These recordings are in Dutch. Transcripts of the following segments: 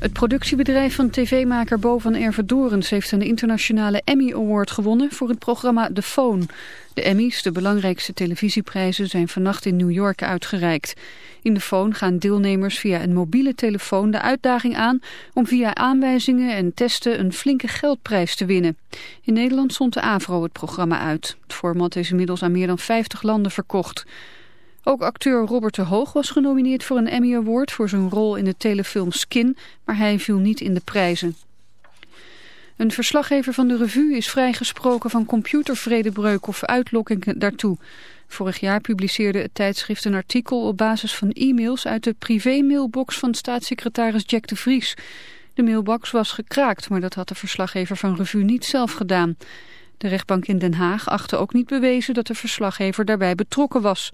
Het productiebedrijf van tv-maker Bo van Ervedorens heeft een internationale Emmy Award gewonnen voor het programma The Phone. De Emmys, de belangrijkste televisieprijzen, zijn vannacht in New York uitgereikt. In de Phone gaan deelnemers via een mobiele telefoon de uitdaging aan om via aanwijzingen en testen een flinke geldprijs te winnen. In Nederland zond de AVRO het programma uit. Het format is inmiddels aan meer dan 50 landen verkocht. Ook acteur Robert de Hoog was genomineerd voor een Emmy Award voor zijn rol in de telefilm Skin, maar hij viel niet in de prijzen. Een verslaggever van de revue is vrijgesproken van computervredebreuk of uitlokking daartoe. Vorig jaar publiceerde het tijdschrift een artikel op basis van e-mails uit de privé-mailbox van staatssecretaris Jack de Vries. De mailbox was gekraakt, maar dat had de verslaggever van revue niet zelf gedaan. De rechtbank in Den Haag achtte ook niet bewezen dat de verslaggever daarbij betrokken was.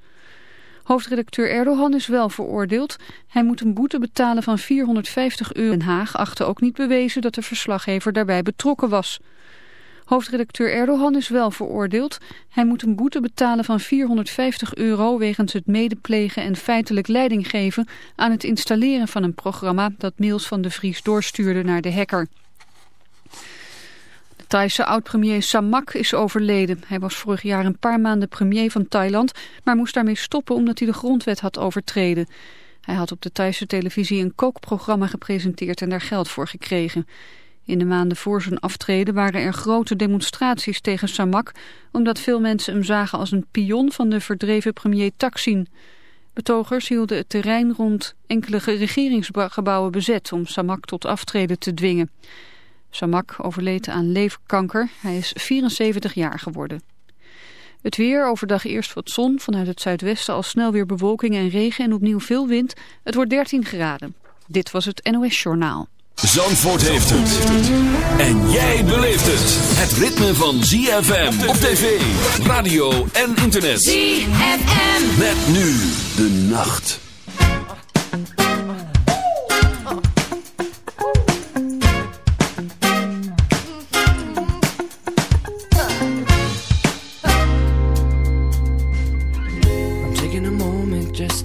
Hoofdredacteur Erdogan is wel veroordeeld. Hij moet een boete betalen van 450 euro. Den Haag achtte ook niet bewezen dat de verslaggever daarbij betrokken was. Hoofdredacteur Erdogan is wel veroordeeld. Hij moet een boete betalen van 450 euro wegens het medeplegen en feitelijk leiding geven aan het installeren van een programma dat mails van de Vries doorstuurde naar de hacker. Thaise oud-premier Samak is overleden. Hij was vorig jaar een paar maanden premier van Thailand, maar moest daarmee stoppen omdat hij de grondwet had overtreden. Hij had op de Thaise televisie een kookprogramma gepresenteerd en daar geld voor gekregen. In de maanden voor zijn aftreden waren er grote demonstraties tegen Samak, omdat veel mensen hem zagen als een pion van de verdreven premier Taksin. Betogers hielden het terrein rond enkele regeringsgebouwen bezet om Samak tot aftreden te dwingen. Samak overleed aan leverkanker. Hij is 74 jaar geworden. Het weer, overdag eerst wat zon, vanuit het zuidwesten al snel weer bewolking en regen en opnieuw veel wind. Het wordt 13 graden. Dit was het NOS Journaal. Zandvoort heeft het. En jij beleeft het. Het ritme van ZFM op tv, radio en internet. ZFM. Met nu de nacht.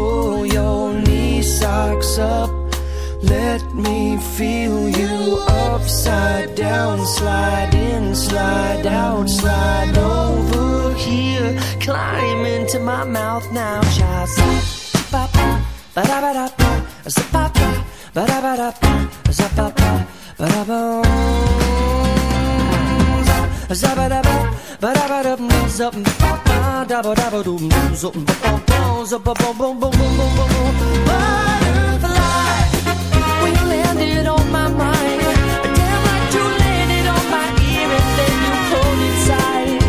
pull your knee socks up. Let me feel you upside down, slide in, slide out, slide over here. Climb into my mouth now, child. Zap, up, ba da ba da ba, zip up, ba da ba da ba, zip up, ba da ba, zip up, ba da ba ba da ba da up and ba da ba da ba doo blues up and ba bum bums up ba bum bum bum bum bum bum butterfly when you landed on my mind damn like you landed on my ear and then you pulled inside.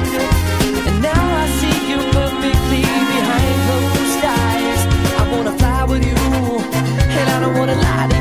And now I see you perfectly behind closed eyes. I wanna fly with you and I don't wanna lie to you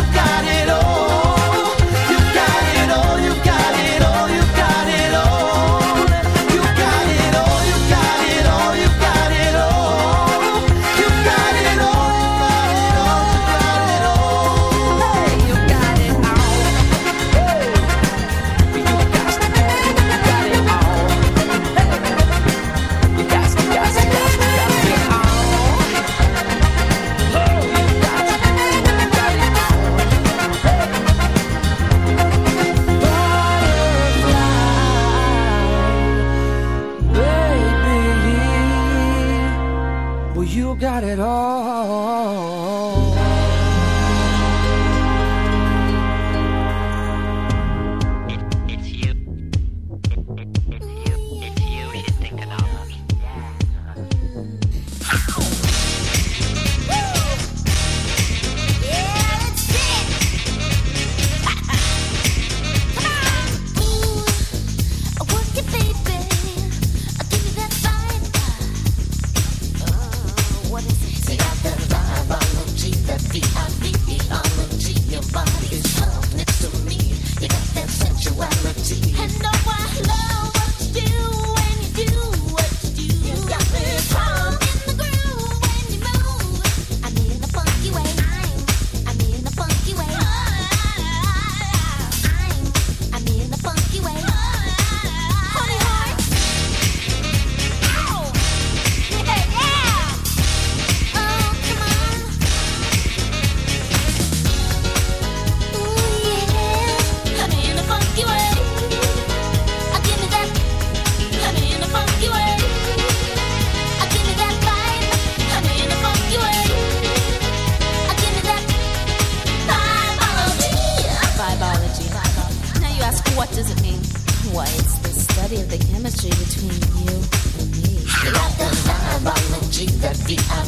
the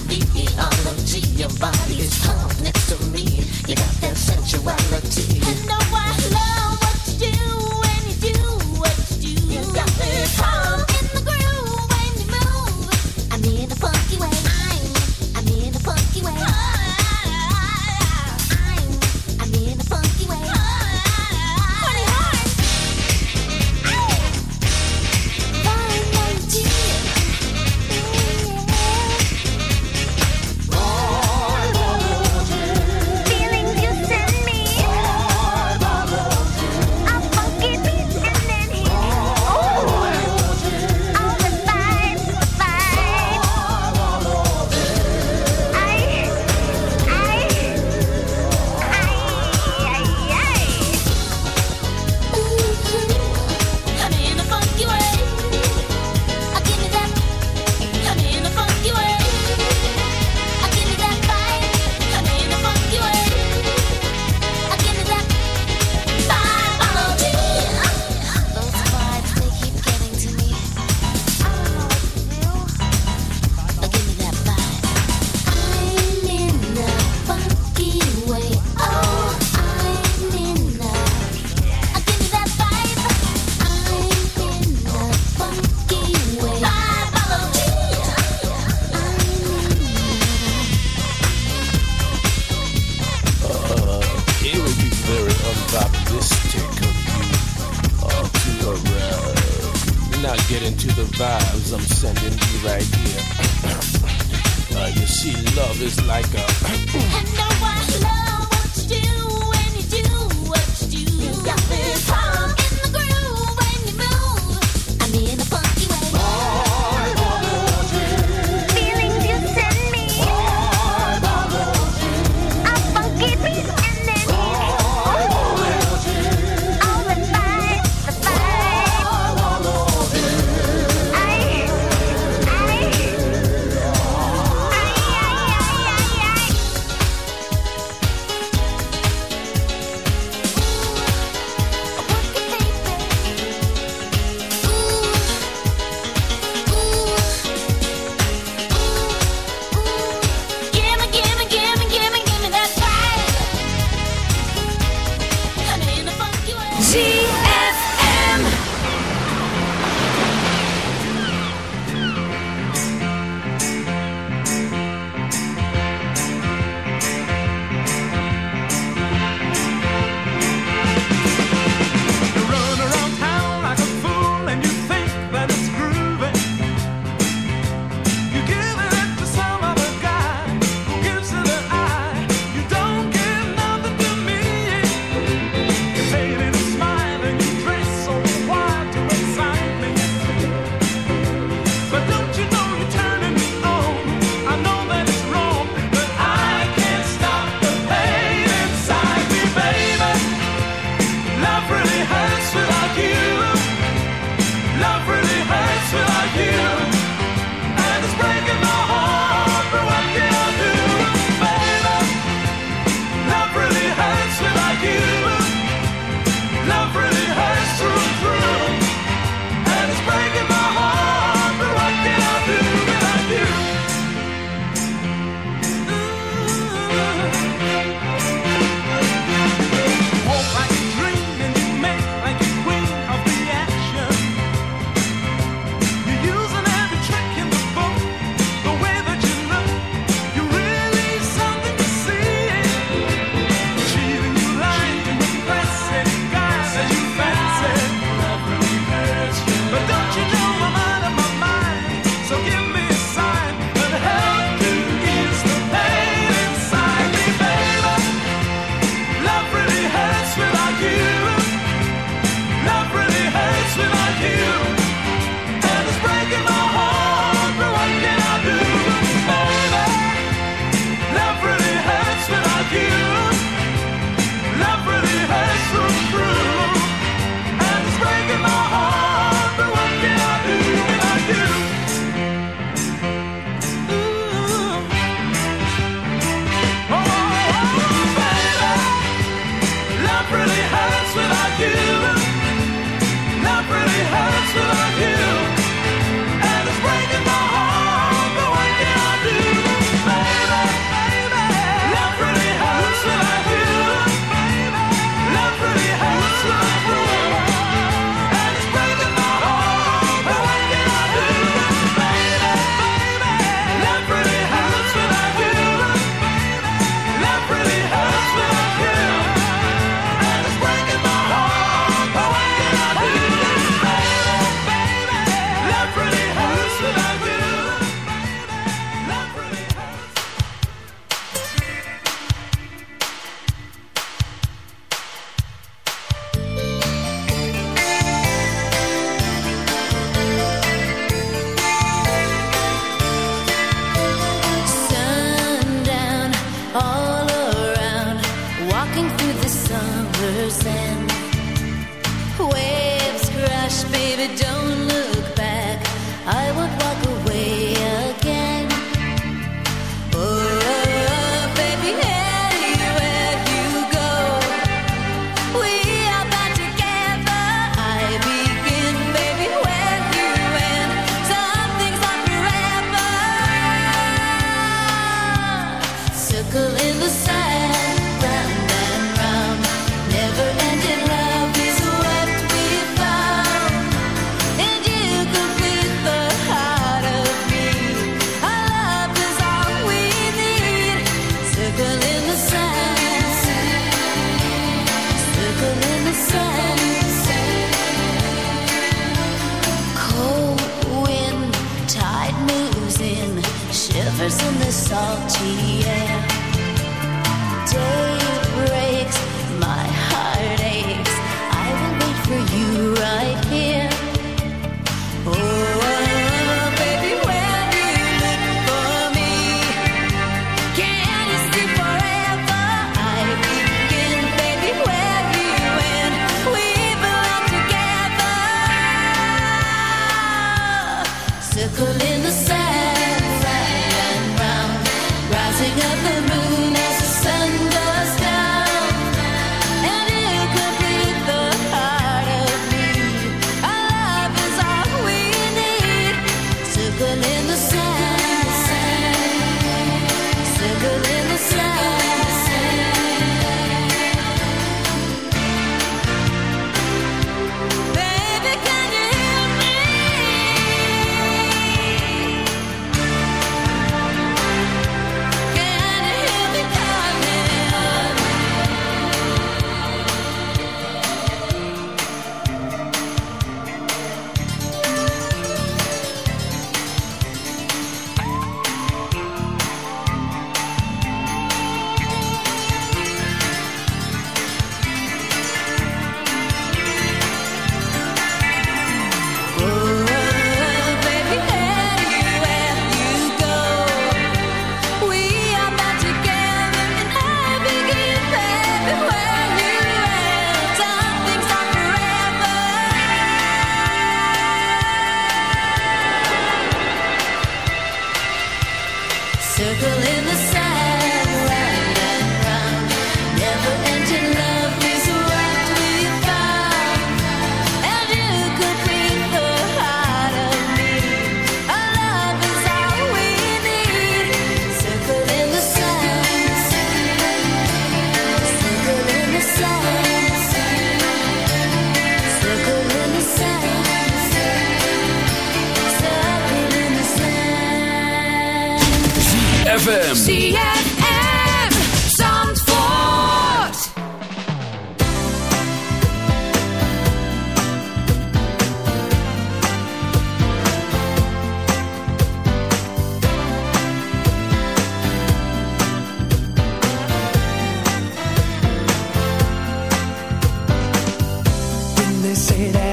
say that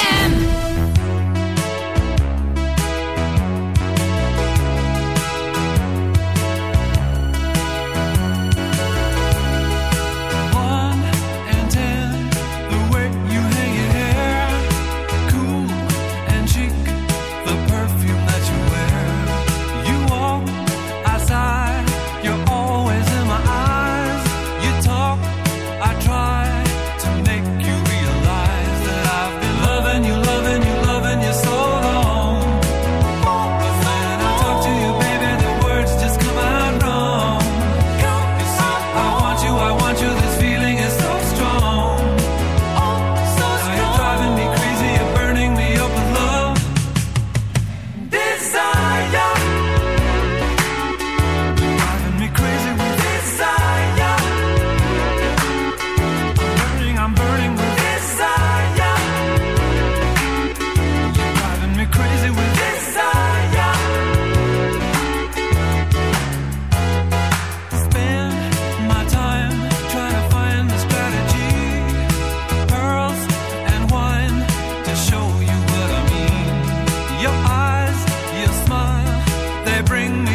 bring me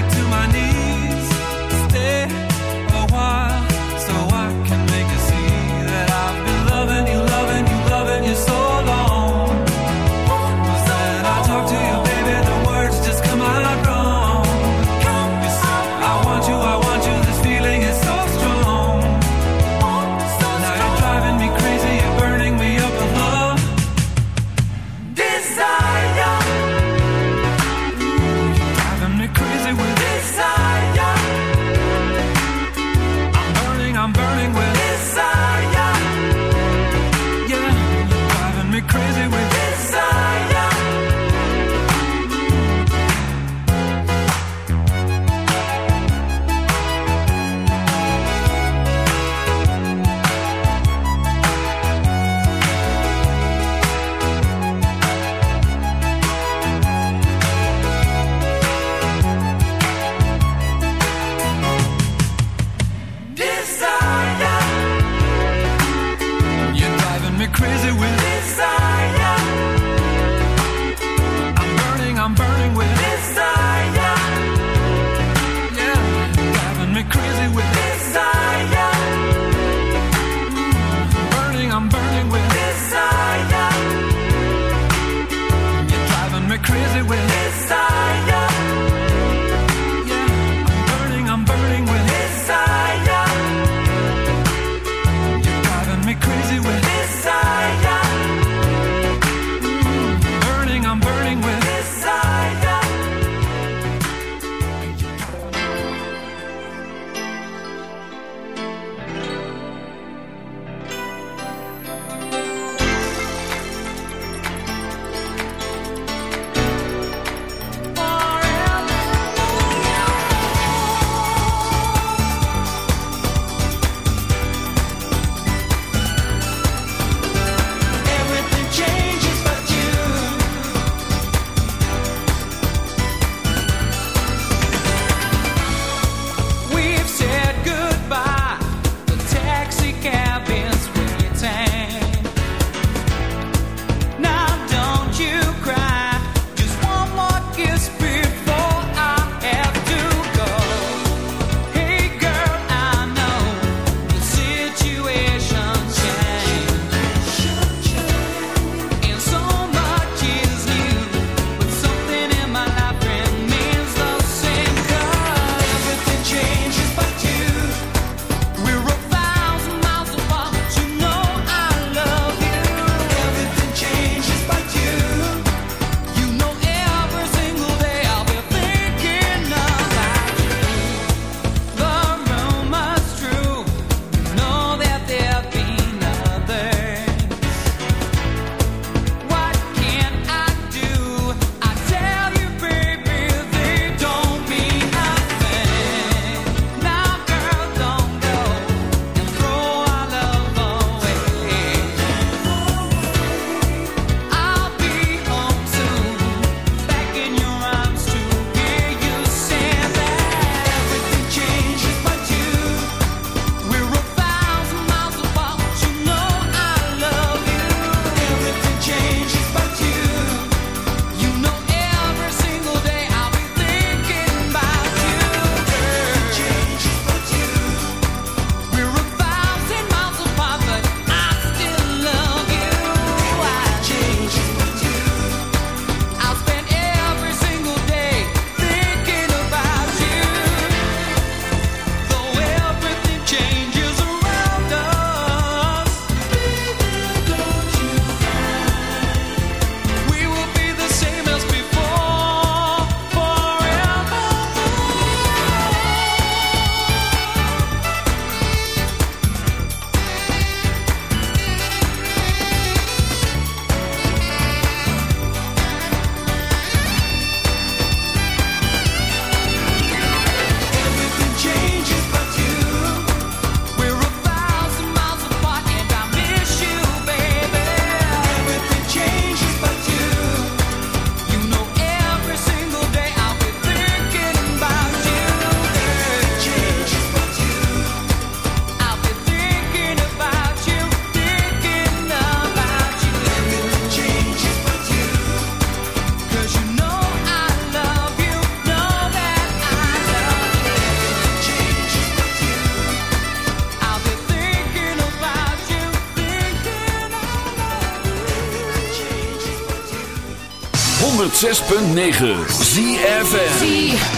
106.9 ZFM.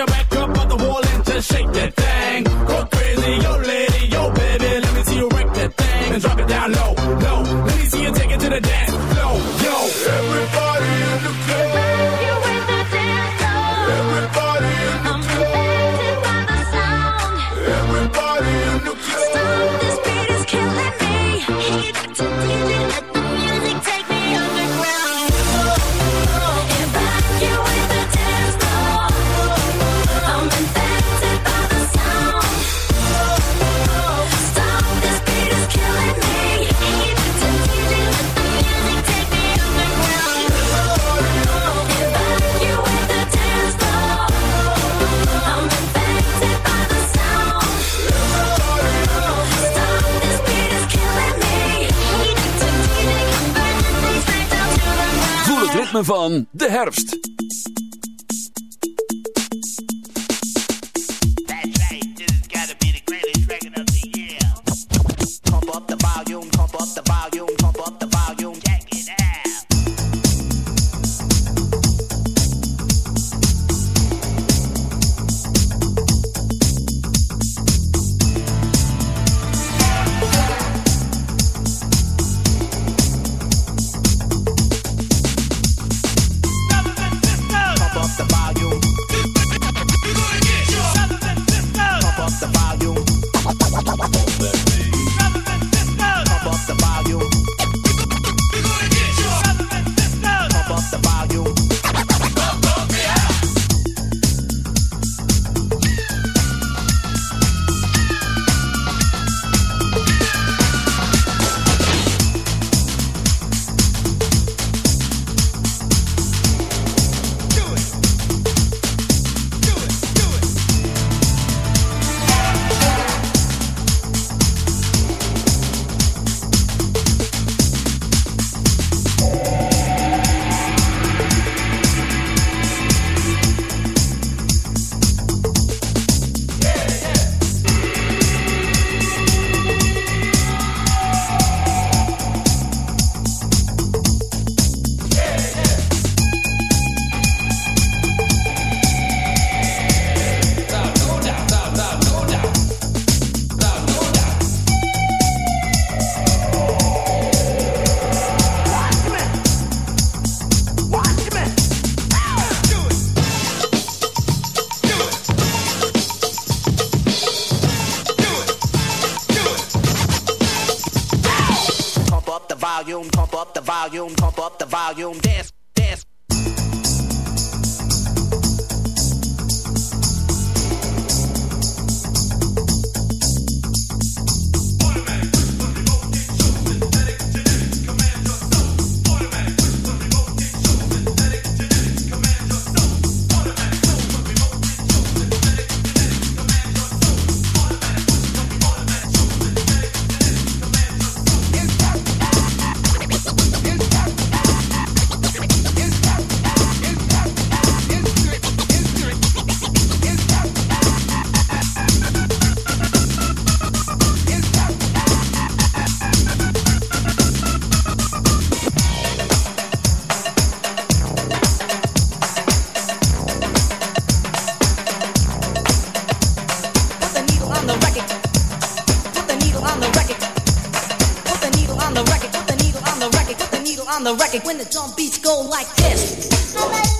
your back de herfst. on the record when the drum beats go like this.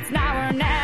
It's now or never.